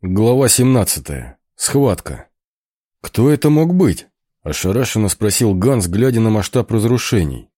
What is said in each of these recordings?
Глава 17. Схватка. «Кто это мог быть?» – ошарашенно спросил Ганс, глядя на масштаб разрушений.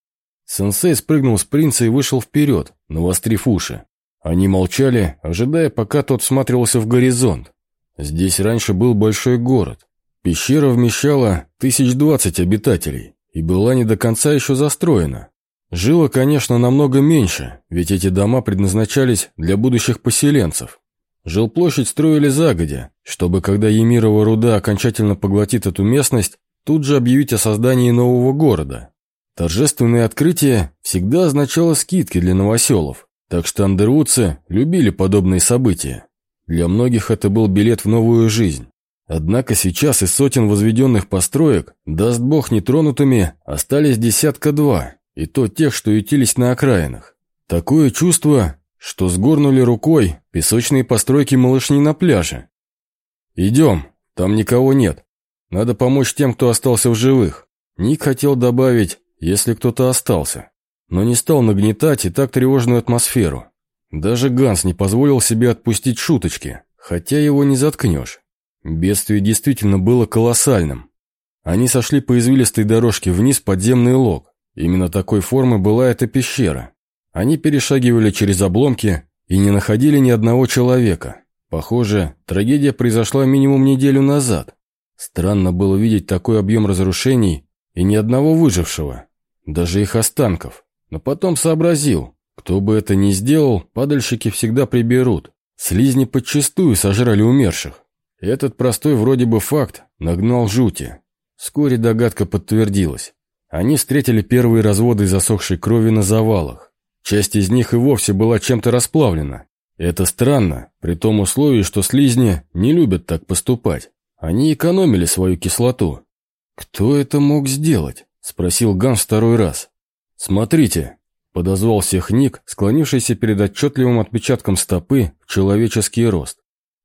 Сенсей спрыгнул с принца и вышел вперед, навострив уши. Они молчали, ожидая, пока тот всматривался в горизонт. Здесь раньше был большой город. Пещера вмещала тысяч двадцать обитателей и была не до конца еще застроена. Жило, конечно, намного меньше, ведь эти дома предназначались для будущих поселенцев. Жилплощадь строили загодя, чтобы, когда Емирова руда окончательно поглотит эту местность, тут же объявить о создании нового города. Торжественное открытие всегда означало скидки для новоселов, так что андервудцы любили подобные события. Для многих это был билет в новую жизнь. Однако сейчас из сотен возведенных построек, даст бог нетронутыми, остались десятка-два, и то тех, что ютились на окраинах. Такое чувство, что сгорнули рукой песочные постройки малышни на пляже. «Идем, там никого нет. Надо помочь тем, кто остался в живых». Ник хотел добавить, если кто-то остался, но не стал нагнетать и так тревожную атмосферу. Даже Ганс не позволил себе отпустить шуточки, хотя его не заткнешь. Бедствие действительно было колоссальным. Они сошли по извилистой дорожке вниз подземный лог. Именно такой формы была эта пещера. Они перешагивали через обломки и не находили ни одного человека. Похоже, трагедия произошла минимум неделю назад. Странно было видеть такой объем разрушений и ни одного выжившего, даже их останков. Но потом сообразил, кто бы это ни сделал, падальщики всегда приберут. Слизни подчистую сожрали умерших. Этот простой вроде бы факт нагнал жути. Вскоре догадка подтвердилась. Они встретили первые разводы засохшей крови на завалах. Часть из них и вовсе была чем-то расплавлена. Это странно, при том условии, что слизни не любят так поступать. Они экономили свою кислоту. «Кто это мог сделать?» – спросил Ган второй раз. «Смотрите», – подозвал всех Ник, склонившийся перед отчетливым отпечатком стопы в человеческий рост.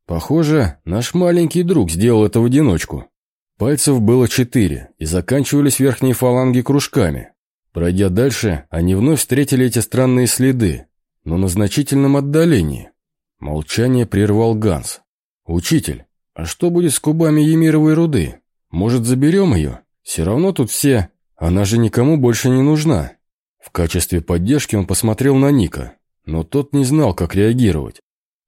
«Похоже, наш маленький друг сделал это в одиночку». Пальцев было четыре, и заканчивались верхние фаланги кружками. Пройдя дальше, они вновь встретили эти странные следы, но на значительном отдалении. Молчание прервал Ганс. «Учитель, а что будет с кубами Емировой руды? Может, заберем ее? Все равно тут все, она же никому больше не нужна». В качестве поддержки он посмотрел на Ника, но тот не знал, как реагировать.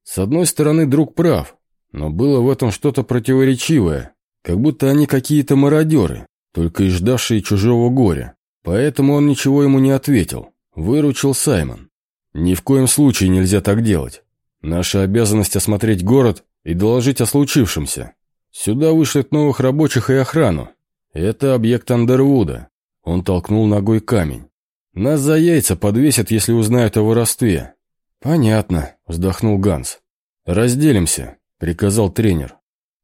С одной стороны, друг прав, но было в этом что-то противоречивое, как будто они какие-то мародеры, только и ждавшие чужого горя. Поэтому он ничего ему не ответил. Выручил Саймон. Ни в коем случае нельзя так делать. Наша обязанность осмотреть город и доложить о случившемся. Сюда вышлют новых рабочих и охрану. Это объект Андервуда. Он толкнул ногой камень. Нас за яйца подвесят, если узнают о воровстве. Понятно, вздохнул Ганс. Разделимся, приказал тренер.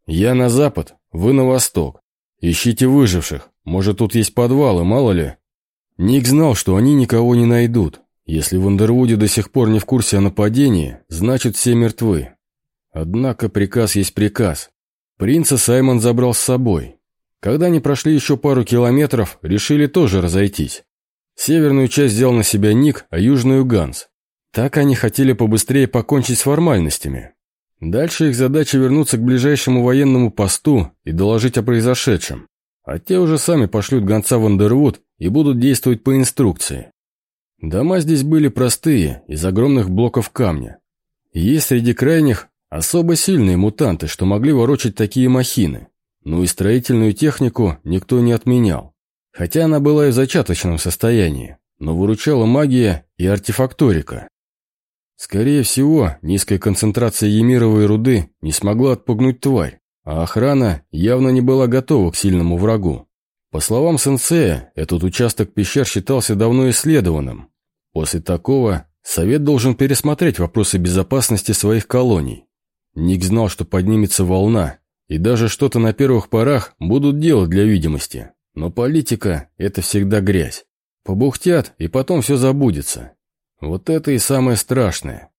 Я на запад, вы на восток. Ищите выживших. Может, тут есть подвалы, мало ли. Ник знал, что они никого не найдут. Если в Андервуде до сих пор не в курсе о нападении, значит все мертвы. Однако приказ есть приказ. Принца Саймон забрал с собой. Когда они прошли еще пару километров, решили тоже разойтись. Северную часть взял на себя Ник, а южную Ганс. Так они хотели побыстрее покончить с формальностями. Дальше их задача вернуться к ближайшему военному посту и доложить о произошедшем. А те уже сами пошлют гонца в Андервуд и будут действовать по инструкции. Дома здесь были простые, из огромных блоков камня. Есть среди крайних особо сильные мутанты, что могли ворочать такие махины. Ну и строительную технику никто не отменял. Хотя она была и в зачаточном состоянии, но выручала магия и артефакторика. Скорее всего, низкая концентрация емировой руды не смогла отпугнуть тварь, а охрана явно не была готова к сильному врагу. По словам сенсея, этот участок пещер считался давно исследованным. После такого совет должен пересмотреть вопросы безопасности своих колоний. Ник знал, что поднимется волна, и даже что-то на первых порах будут делать для видимости. Но политика – это всегда грязь. Побухтят, и потом все забудется. Вот это и самое страшное.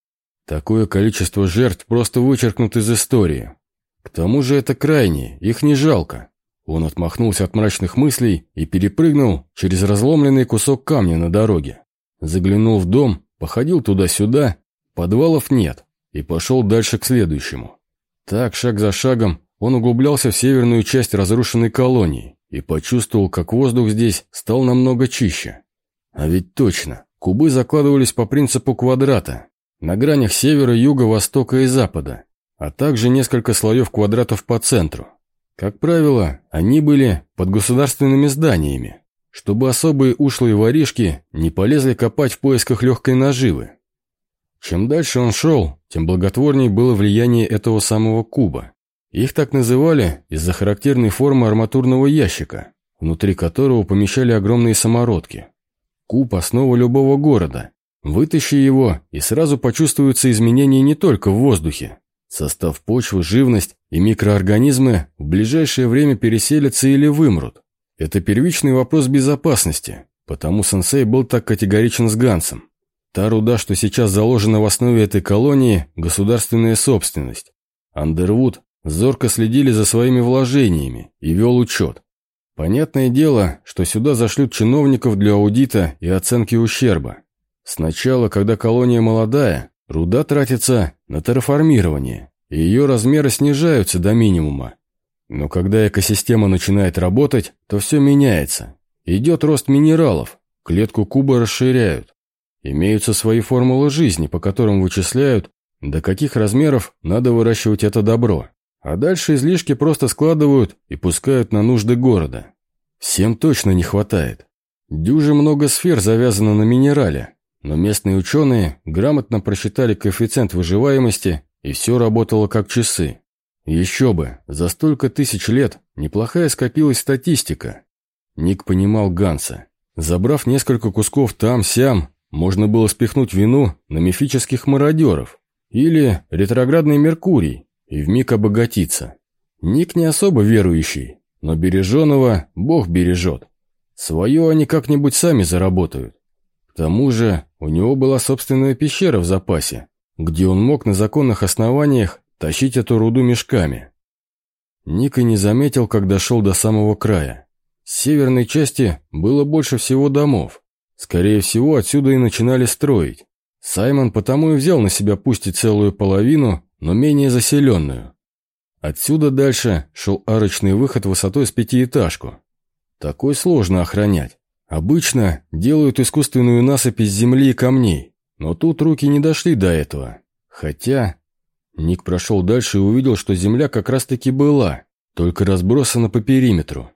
Такое количество жертв просто вычеркнут из истории. К тому же это крайние, их не жалко. Он отмахнулся от мрачных мыслей и перепрыгнул через разломленный кусок камня на дороге. Заглянул в дом, походил туда-сюда, подвалов нет, и пошел дальше к следующему. Так, шаг за шагом, он углублялся в северную часть разрушенной колонии и почувствовал, как воздух здесь стал намного чище. А ведь точно, кубы закладывались по принципу квадрата, на гранях севера, юга, востока и запада, а также несколько слоев квадратов по центру. Как правило, они были под государственными зданиями, чтобы особые ушлые воришки не полезли копать в поисках легкой наживы. Чем дальше он шел, тем благотворнее было влияние этого самого куба. Их так называли из-за характерной формы арматурного ящика, внутри которого помещали огромные самородки. Куб – основа любого города. Вытащи его, и сразу почувствуются изменения не только в воздухе. Состав почвы, живность и микроорганизмы в ближайшее время переселятся или вымрут. Это первичный вопрос безопасности, потому сенсей был так категоричен с Гансом. Та руда, что сейчас заложена в основе этой колонии – государственная собственность. Андервуд зорко следили за своими вложениями и вел учет. Понятное дело, что сюда зашлют чиновников для аудита и оценки ущерба. Сначала, когда колония молодая, руда тратится на терраформирование, и ее размеры снижаются до минимума. Но когда экосистема начинает работать, то все меняется. Идет рост минералов, клетку куба расширяют. Имеются свои формулы жизни, по которым вычисляют, до каких размеров надо выращивать это добро. А дальше излишки просто складывают и пускают на нужды города. Всем точно не хватает. Дюже много сфер завязано на минерале, но местные ученые грамотно просчитали коэффициент выживаемости, и все работало как часы. Еще бы, за столько тысяч лет неплохая скопилась статистика. Ник понимал Ганса. Забрав несколько кусков там-сям, можно было спихнуть вину на мифических мародеров или ретроградный Меркурий, и вмиг обогатиться. Ник не особо верующий, но береженого Бог бережет. Свое они как-нибудь сами заработают. К тому же у него была собственная пещера в запасе, где он мог на законных основаниях тащить эту руду мешками. Ник и не заметил, как дошел до самого края. С северной части было больше всего домов. Скорее всего, отсюда и начинали строить. Саймон потому и взял на себя пусть и целую половину, но менее заселенную. Отсюда дальше шел арочный выход высотой с пятиэтажку. Такой сложно охранять. Обычно делают искусственную насыпь из земли и камней, но тут руки не дошли до этого. Хотя... Ник прошел дальше и увидел, что земля как раз-таки была, только разбросана по периметру.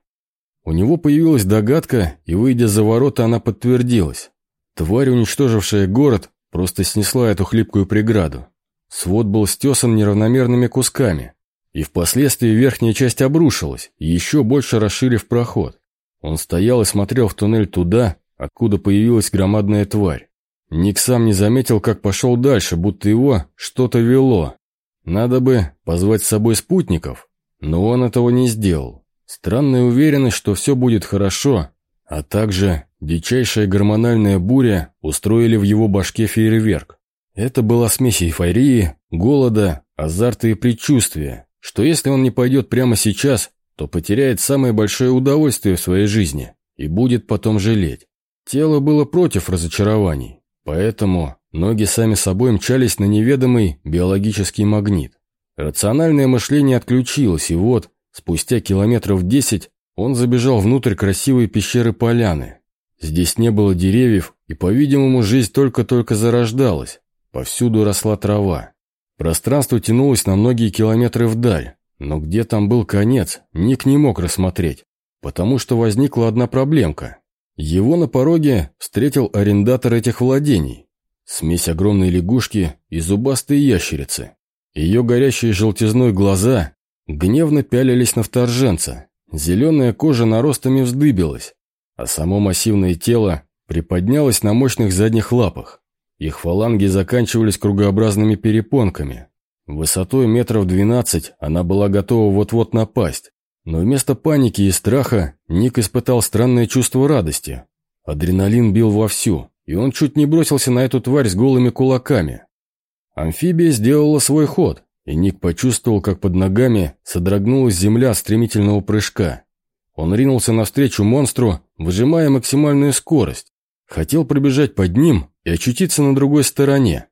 У него появилась догадка, и, выйдя за ворота, она подтвердилась. Тварь, уничтожившая город, просто снесла эту хлипкую преграду. Свод был стесан неравномерными кусками, и впоследствии верхняя часть обрушилась, еще больше расширив проход. Он стоял и смотрел в туннель туда, откуда появилась громадная тварь. Ник сам не заметил, как пошел дальше, будто его что-то вело. Надо бы позвать с собой спутников, но он этого не сделал. Странная уверенность, что все будет хорошо, а также дичайшая гормональная буря устроили в его башке фейерверк. Это была смесь эйфории, голода, азарта и предчувствия, что если он не пойдет прямо сейчас, то потеряет самое большое удовольствие в своей жизни и будет потом жалеть. Тело было против разочарований, поэтому ноги сами собой мчались на неведомый биологический магнит. Рациональное мышление отключилось, и вот, спустя километров десять, он забежал внутрь красивой пещеры поляны. Здесь не было деревьев, и, по-видимому, жизнь только-только зарождалась. Повсюду росла трава. Пространство тянулось на многие километры вдаль, но где там был конец, Ник не мог рассмотреть, потому что возникла одна проблемка. Его на пороге встретил арендатор этих владений. Смесь огромной лягушки и зубастой ящерицы. Ее горящие желтизной глаза гневно пялились на вторженца. Зеленая кожа наростами вздыбилась, а само массивное тело приподнялось на мощных задних лапах. Их фаланги заканчивались кругообразными перепонками. Высотой метров двенадцать она была готова вот-вот напасть. Но вместо паники и страха Ник испытал странное чувство радости. Адреналин бил вовсю, и он чуть не бросился на эту тварь с голыми кулаками. Амфибия сделала свой ход, и Ник почувствовал, как под ногами содрогнулась земля стремительного прыжка. Он ринулся навстречу монстру, выжимая максимальную скорость. Хотел пробежать под ним и очутиться на другой стороне.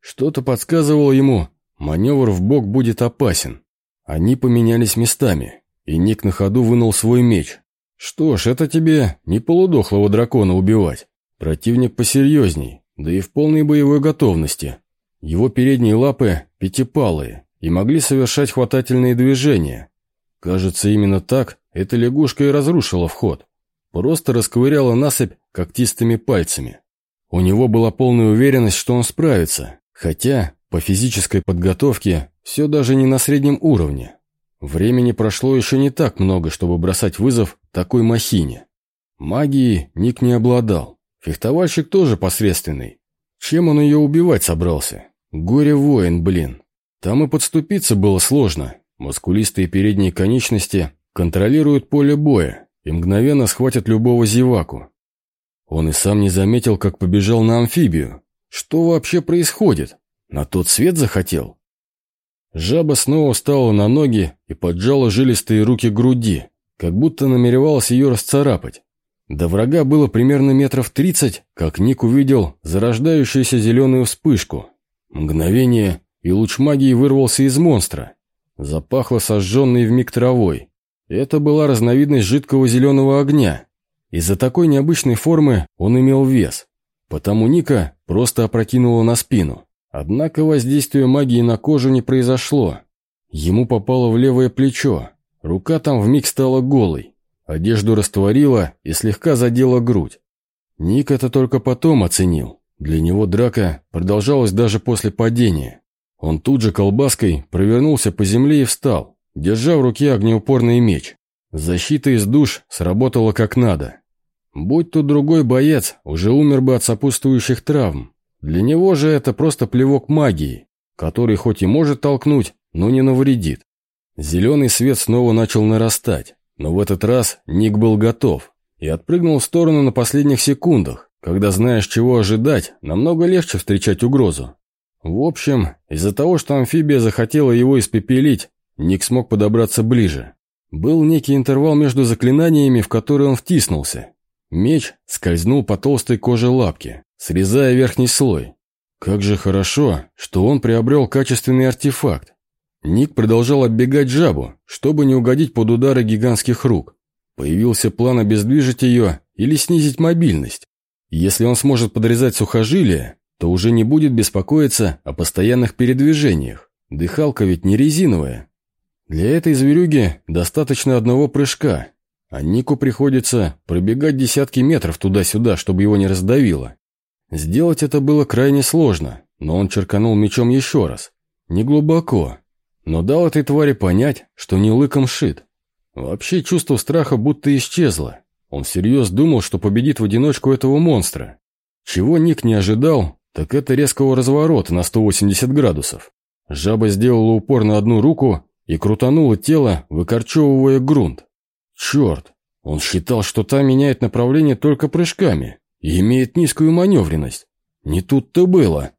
Что-то подсказывало ему, маневр в бок будет опасен. Они поменялись местами, и Ник на ходу вынул свой меч. Что ж, это тебе не полудохлого дракона убивать. Противник посерьезней, да и в полной боевой готовности. Его передние лапы пятипалые и могли совершать хватательные движения. Кажется, именно так эта лягушка и разрушила вход. Просто расковыряла насыпь когтистыми пальцами. У него была полная уверенность, что он справится, хотя по физической подготовке все даже не на среднем уровне. Времени прошло еще не так много, чтобы бросать вызов такой махине. Магией Ник не обладал. Фехтовальщик тоже посредственный. Чем он ее убивать собрался? Горе-воин, блин. Там и подступиться было сложно. Мускулистые передние конечности контролируют поле боя и мгновенно схватят любого зеваку. Он и сам не заметил, как побежал на амфибию. Что вообще происходит? На тот свет захотел? Жаба снова встала на ноги и поджала жилистые руки к груди, как будто намеревалась ее расцарапать. До врага было примерно метров тридцать, как Ник увидел зарождающуюся зеленую вспышку. Мгновение, и луч магии вырвался из монстра. Запахло сожженной вмиг травой. Это была разновидность жидкого зеленого огня. Из-за такой необычной формы он имел вес. Потому Ника просто опрокинула на спину. Однако воздействие магии на кожу не произошло. Ему попало в левое плечо. Рука там вмиг стала голой. Одежду растворила и слегка задела грудь. Ник это только потом оценил. Для него драка продолжалась даже после падения. Он тут же колбаской провернулся по земле и встал, держа в руке огнеупорный меч. Защита из душ сработала как надо. Будь тут другой боец, уже умер бы от сопутствующих травм. Для него же это просто плевок магии, который хоть и может толкнуть, но не навредит. Зеленый свет снова начал нарастать, но в этот раз Ник был готов и отпрыгнул в сторону на последних секундах, когда знаешь, чего ожидать, намного легче встречать угрозу. В общем, из-за того, что амфибия захотела его испепелить, Ник смог подобраться ближе. Был некий интервал между заклинаниями, в который он втиснулся. Меч скользнул по толстой коже лапки, срезая верхний слой. Как же хорошо, что он приобрел качественный артефакт. Ник продолжал оббегать жабу, чтобы не угодить под удары гигантских рук. Появился план обездвижить ее или снизить мобильность. Если он сможет подрезать сухожилия, то уже не будет беспокоиться о постоянных передвижениях. Дыхалка ведь не резиновая. Для этой зверюги достаточно одного прыжка, а Нику приходится пробегать десятки метров туда-сюда, чтобы его не раздавило. Сделать это было крайне сложно, но он черканул мечом еще раз. Не глубоко, но дал этой твари понять, что не лыком шит. Вообще чувство страха будто исчезло. Он всерьез думал, что победит в одиночку этого монстра. Чего Ник не ожидал, так это резкого разворота на 180 градусов. Жаба сделала упор на одну руку и крутанула тело, выкорчевывая грунт. Черт, он считал, что та меняет направление только прыжками и имеет низкую маневренность. Не тут-то было.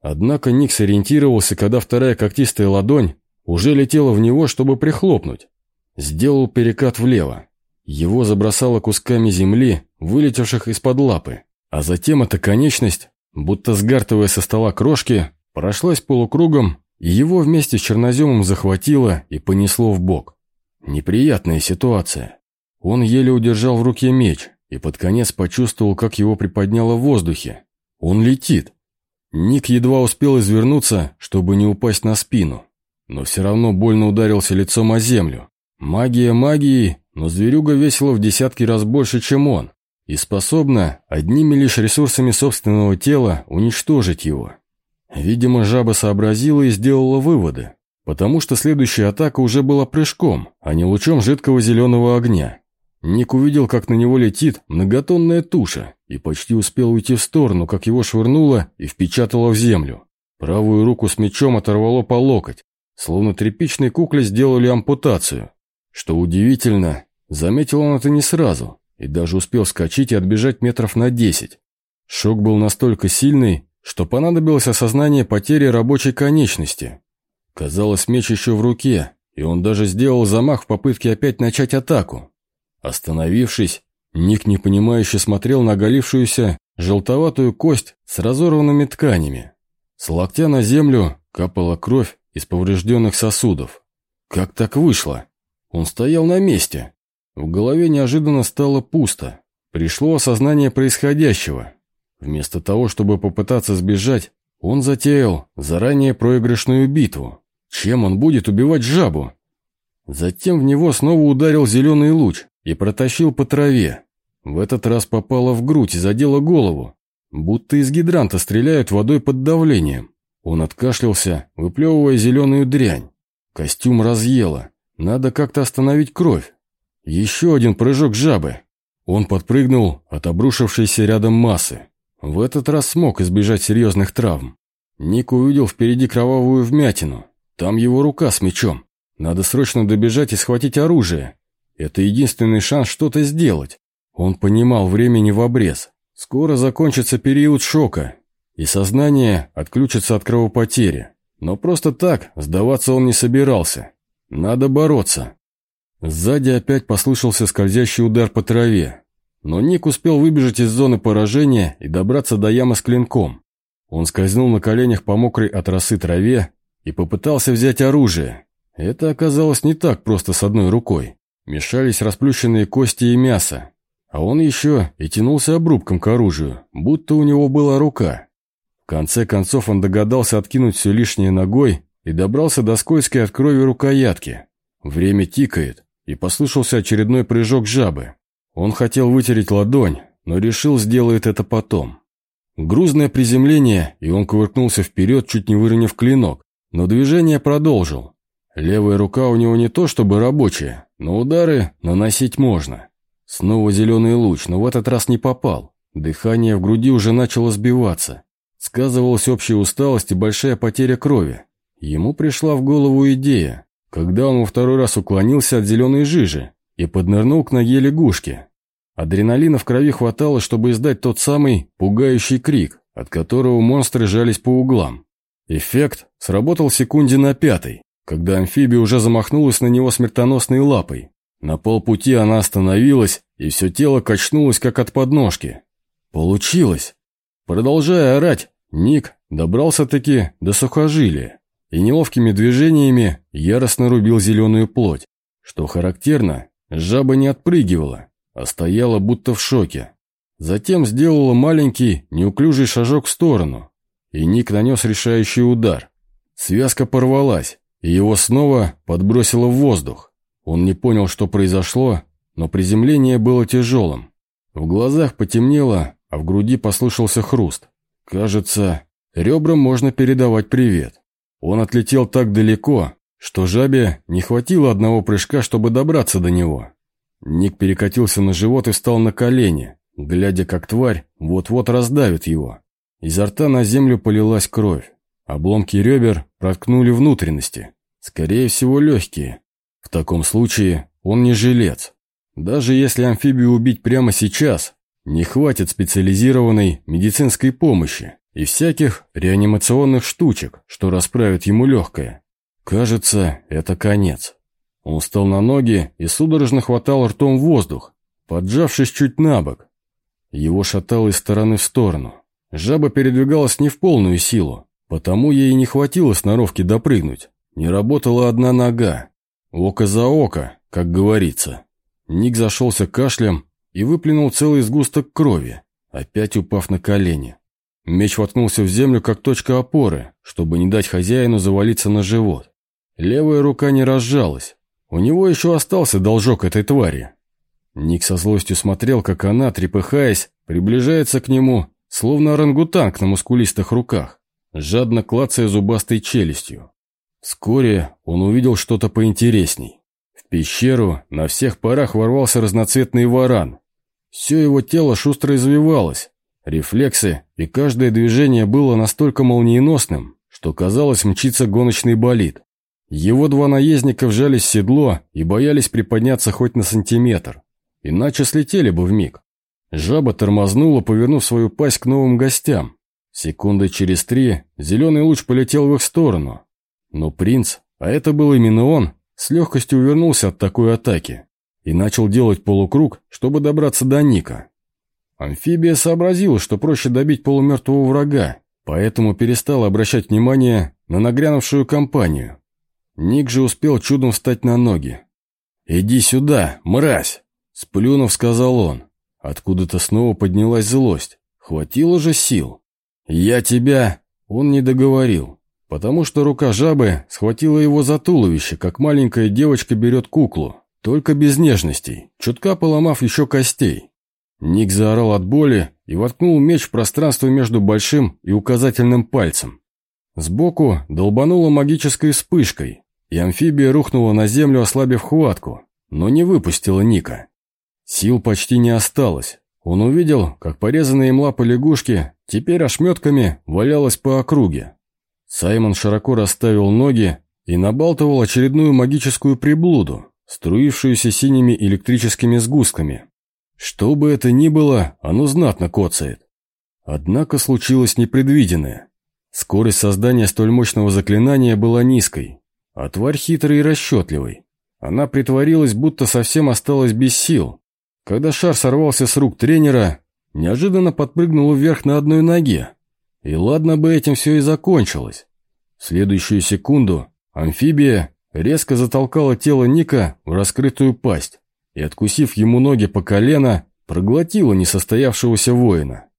Однако Ник сориентировался, когда вторая когтистая ладонь уже летела в него, чтобы прихлопнуть. Сделал перекат влево. Его забросало кусками земли, вылетевших из-под лапы. А затем эта конечность, будто сгартывая со стола крошки, прошлась полукругом, и его вместе с черноземом захватило и понесло в бок. Неприятная ситуация. Он еле удержал в руке меч, и под конец почувствовал, как его приподняло в воздухе. Он летит. Ник едва успел извернуться, чтобы не упасть на спину, но все равно больно ударился лицом о землю. Магия магией, но зверюга весила в десятки раз больше, чем он, и способна одними лишь ресурсами собственного тела уничтожить его. Видимо, жаба сообразила и сделала выводы, потому что следующая атака уже была прыжком, а не лучом жидкого зеленого огня. Ник увидел, как на него летит многотонная туша, и почти успел уйти в сторону, как его швырнуло и впечатало в землю. Правую руку с мечом оторвало по локоть, словно тряпичной кукле сделали ампутацию. Что удивительно, заметил он это не сразу, и даже успел скачать и отбежать метров на десять. Шок был настолько сильный, что понадобилось осознание потери рабочей конечности. Казалось, меч еще в руке, и он даже сделал замах в попытке опять начать атаку. Остановившись, Ник непонимающе смотрел на оголившуюся желтоватую кость с разорванными тканями. С локтя на землю капала кровь из поврежденных сосудов. Как так вышло? Он стоял на месте. В голове неожиданно стало пусто. Пришло осознание происходящего. Вместо того, чтобы попытаться сбежать, он затеял заранее проигрышную битву. Чем он будет убивать жабу? Затем в него снова ударил зеленый луч и протащил по траве. В этот раз попало в грудь и задело голову. Будто из гидранта стреляют водой под давлением. Он откашлялся, выплевывая зеленую дрянь. Костюм разъело. Надо как-то остановить кровь. Еще один прыжок жабы. Он подпрыгнул от обрушившейся рядом массы. В этот раз смог избежать серьезных травм. Ник увидел впереди кровавую вмятину. Там его рука с мечом. Надо срочно добежать и схватить оружие. Это единственный шанс что-то сделать. Он понимал времени в обрез. Скоро закончится период шока, и сознание отключится от кровопотери. Но просто так сдаваться он не собирался. Надо бороться. Сзади опять послышался скользящий удар по траве. Но Ник успел выбежать из зоны поражения и добраться до ямы с клинком. Он скользнул на коленях по мокрой от росы траве и попытался взять оружие. Это оказалось не так просто с одной рукой. Мешались расплющенные кости и мясо. А он еще и тянулся обрубком к оружию, будто у него была рука. В конце концов он догадался откинуть все лишнее ногой и добрался до скользкой от крови рукоятки. Время тикает, и послышался очередной прыжок жабы. Он хотел вытереть ладонь, но решил, сделает это потом. Грузное приземление, и он кувыркнулся вперед, чуть не выронив клинок, но движение продолжил. Левая рука у него не то чтобы рабочая, но удары наносить можно. Снова зеленый луч, но в этот раз не попал. Дыхание в груди уже начало сбиваться. Сказывалась общая усталость и большая потеря крови. Ему пришла в голову идея, когда он во второй раз уклонился от зеленой жижи и поднырнул к ноге лягушки. Адреналина в крови хватало, чтобы издать тот самый пугающий крик, от которого монстры жались по углам. Эффект сработал секунде на пятой, когда амфибия уже замахнулась на него смертоносной лапой. На полпути она остановилась, и все тело качнулось, как от подножки. Получилось. Продолжая орать, Ник добрался-таки до сухожилия и неловкими движениями яростно рубил зеленую плоть. Что характерно, жаба не отпрыгивала, а стояла будто в шоке. Затем сделала маленький, неуклюжий шажок в сторону, и Ник нанес решающий удар. Связка порвалась, и его снова подбросило в воздух. Он не понял, что произошло, но приземление было тяжелым. В глазах потемнело, а в груди послышался хруст. Кажется, ребрам можно передавать привет. Он отлетел так далеко, что жабе не хватило одного прыжка, чтобы добраться до него. Ник перекатился на живот и встал на колени, глядя, как тварь вот-вот раздавит его. Изо рта на землю полилась кровь. Обломки ребер проткнули внутренности. Скорее всего, легкие. В таком случае он не жилец. Даже если амфибию убить прямо сейчас, не хватит специализированной медицинской помощи и всяких реанимационных штучек, что расправят ему легкое. Кажется, это конец. Он встал на ноги и судорожно хватал ртом воздух, поджавшись чуть на бок. Его шатало из стороны в сторону. Жаба передвигалась не в полную силу, потому ей не хватило сноровки допрыгнуть. Не работала одна нога, Око за око, как говорится. Ник зашелся кашлем и выплюнул целый сгусток крови, опять упав на колени. Меч воткнулся в землю, как точка опоры, чтобы не дать хозяину завалиться на живот. Левая рука не разжалась. У него еще остался должок этой твари. Ник со злостью смотрел, как она, трепыхаясь, приближается к нему, словно орангутанг на мускулистых руках, жадно клацая зубастой челюстью. Вскоре он увидел что-то поинтересней. В пещеру на всех парах ворвался разноцветный варан. Все его тело шустро извивалось. Рефлексы и каждое движение было настолько молниеносным, что казалось мчится гоночный болид. Его два наездника вжались в седло и боялись приподняться хоть на сантиметр. Иначе слетели бы в миг. Жаба тормознула, повернув свою пасть к новым гостям. Секунды через три зеленый луч полетел в их сторону, но принц, а это был именно он, с легкостью увернулся от такой атаки и начал делать полукруг, чтобы добраться до Ника. Амфибия сообразила, что проще добить полумертвого врага, поэтому перестал обращать внимание на нагрянувшую компанию. Ник же успел чудом встать на ноги. «Иди сюда, мразь!» — сплюнув, сказал он. Откуда-то снова поднялась злость. Хватило же сил. «Я тебя...» Он не договорил, потому что рука жабы схватила его за туловище, как маленькая девочка берет куклу, только без нежностей, чутка поломав еще костей. Ник заорал от боли и воткнул меч в пространство между большим и указательным пальцем. Сбоку долбануло магической вспышкой, и амфибия рухнула на землю, ослабив хватку, но не выпустила Ника. Сил почти не осталось. Он увидел, как порезанная им лапа лягушки теперь ошметками валялась по округе. Саймон широко расставил ноги и набалтывал очередную магическую приблуду, струившуюся синими электрическими сгустками. Что бы это ни было, оно знатно коцает. Однако случилось непредвиденное. Скорость создания столь мощного заклинания была низкой, а тварь хитрой и расчетливой. Она притворилась, будто совсем осталась без сил. Когда шар сорвался с рук тренера, неожиданно подпрыгнула вверх на одной ноге. И ладно бы этим все и закончилось. В следующую секунду амфибия резко затолкала тело Ника в раскрытую пасть и, откусив ему ноги по колено, проглотила несостоявшегося воина.